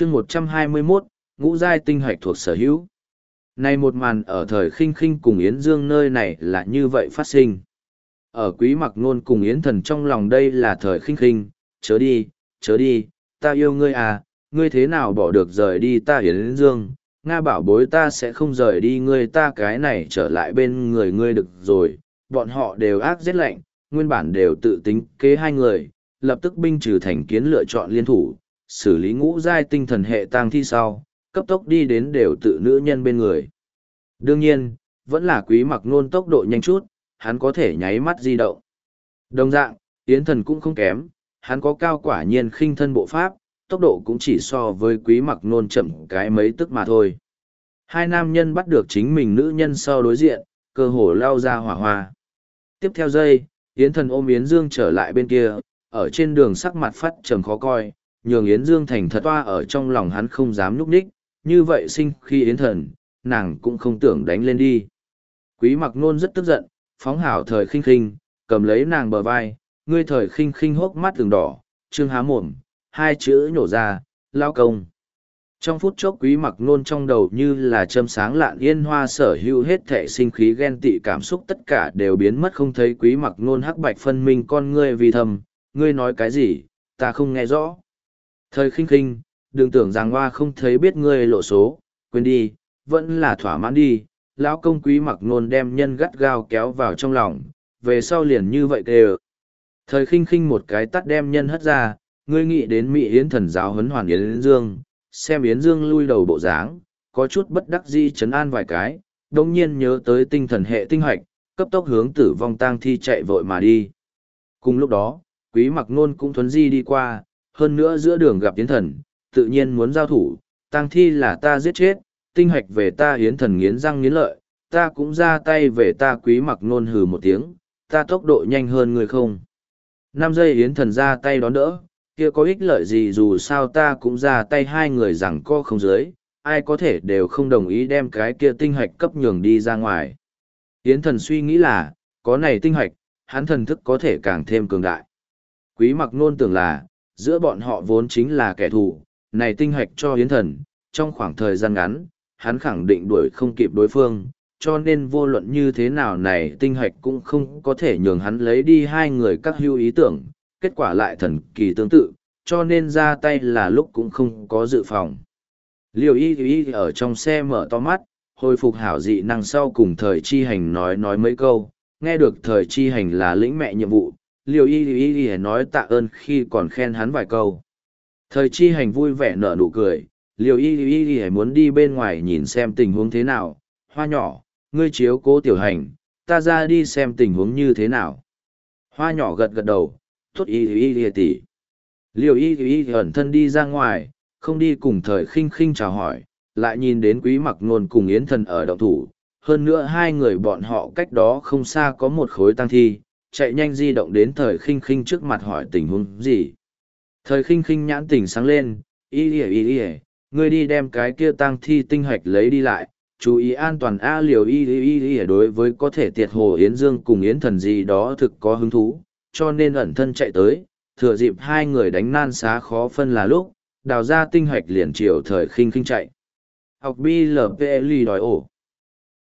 chương một trăm hai mươi 121, ngũ giai tinh hạch thuộc sở hữu. Này một màn ở thời khinh khinh cùng Yến Dương nơi này là như vậy phát sinh. Ở quý mặc nôn cùng Yến thần trong lòng đây là thời khinh khinh, chớ đi, chớ đi, ta yêu ngươi à, ngươi thế nào bỏ được rời đi ta Yến Dương, Nga bảo bối ta sẽ không rời đi ngươi ta cái này trở lại bên người ngươi được rồi, bọn họ đều ác giết lạnh, nguyên bản đều tự tính kế hai người, lập tức binh trừ thành kiến lựa chọn liên thủ, xử lý ngũ giai tinh thần hệ tang thi sau, cấp tốc đi đến đều tự nữ nhân bên người. Đương nhiên, vẫn là quý mặc nôn tốc độ nhanh chút, hắn có thể nháy mắt di động. Đồng dạng, Yến thần cũng không kém, hắn có cao quả nhiên khinh thân bộ pháp, tốc độ cũng chỉ so với quý mặc nôn chậm cái mấy tức mà thôi. Hai nam nhân bắt được chính mình nữ nhân sau đối diện, cơ hồ lao ra hỏa hoa. Tiếp theo giây, Yến thần ôm Yến Dương trở lại bên kia, ở trên đường sắc mặt phát trầm khó coi, nhường Yến Dương thành thật toa ở trong lòng hắn không dám nhúc nhích, như vậy sinh khi Yến thần, nàng cũng không tưởng đánh lên đi. Quý mặc nôn rất tức giận, phóng hảo thời khinh khinh, cầm lấy nàng bờ vai, ngươi thời khinh khinh hốc mắt từng đỏ, trương há mồm, hai chữ nhổ ra, lao công. Trong phút chốc quý mặc nôn trong đầu như là châm sáng lạn yên hoa sở hữu hết thể sinh khí ghen tị cảm xúc tất cả đều biến mất không thấy quý mặc nôn hắc bạch phân minh con ngươi vì thầm, ngươi nói cái gì, ta không nghe rõ. Thời khinh khinh, đừng tưởng rằng hoa không thấy biết ngươi lộ số, quên đi, vẫn là thỏa mãn đi. Lão công quý mặc nôn đem nhân gắt gao kéo vào trong lòng, về sau liền như vậy kề. Thời khinh khinh một cái tắt đem nhân hất ra, ngươi nghĩ đến Mỹ Yến thần giáo huấn hoàn Yến Dương, xem Yến Dương lui đầu bộ dáng, có chút bất đắc di chấn an vài cái, đồng nhiên nhớ tới tinh thần hệ tinh hoạch, cấp tốc hướng tử vong tang thi chạy vội mà đi. Cùng lúc đó, quý mặc nôn cũng thuấn di đi qua, hơn nữa giữa đường gặp Yến thần, tự nhiên muốn giao thủ, tang thi là ta giết chết, tinh hạch về ta Yến thần nghiến răng nghiến lợi, ta cũng ra tay về ta quý mặc nôn hừ một tiếng, ta tốc độ nhanh hơn người không. Năm giây Yến thần ra tay đón đỡ, kia có ích lợi gì dù sao ta cũng ra tay hai người rằng co không dưới, ai có thể đều không đồng ý đem cái kia tinh hạch cấp nhường đi ra ngoài. Yến thần suy nghĩ là, có này tinh hạch, hắn thần thức có thể càng thêm cường đại. Quý mặc nôn tưởng là, giữa bọn họ vốn chính là kẻ thù, này tinh hạch cho Yến thần, trong khoảng thời gian ngắn, hắn khẳng định đuổi không kịp đối phương, cho nên vô luận như thế nào này tinh hạch cũng không có thể nhường hắn lấy đi hai người các hưu ý tưởng, kết quả lại thần kỳ tương tự, cho nên ra tay là lúc cũng không có dự phòng. Liều y y ở trong xe mở to mắt, hồi phục hảo dị năng sau cùng thời chi hành nói nói mấy câu, nghe được thời chi hành là lĩnh mẹ nhiệm vụ, liều y y y nói tạ ơn khi còn khen hắn vài câu. Thời chi hành vui vẻ nở nụ cười, liều y y y muốn đi bên ngoài nhìn xem tình huống thế nào, hoa nhỏ, ngươi chiếu cố tiểu hành, ta ra đi xem tình huống như thế nào. Hoa nhỏ gật gật đầu, Thốt y y y tỉ. Liều y y ẩn thân đi ra ngoài, không đi cùng thời khinh khinh chào hỏi, lại nhìn đến quý mặc nôn cùng yến thần ở động thủ. Hơn nữa hai người bọn họ cách đó không xa có một khối tăng thi, chạy nhanh di động đến thời khinh khinh trước mặt hỏi tình huống gì. Thời khinh khinh nhãn tình sáng lên, y y y y, ngươi đi đem cái kia tăng thi tinh hoạch lấy đi lại, chú ý an toàn a liều y y y y đối với có thể tiệt hồ yến dương cùng yến thần gì đó thực có hứng thú, cho nên ẩn thân chạy tới, thừa dịp hai người đánh nan xá khó phân là lúc, đào ra tinh hoạch liền chiều thời khinh khinh chạy. Học BLPL đòi ổ.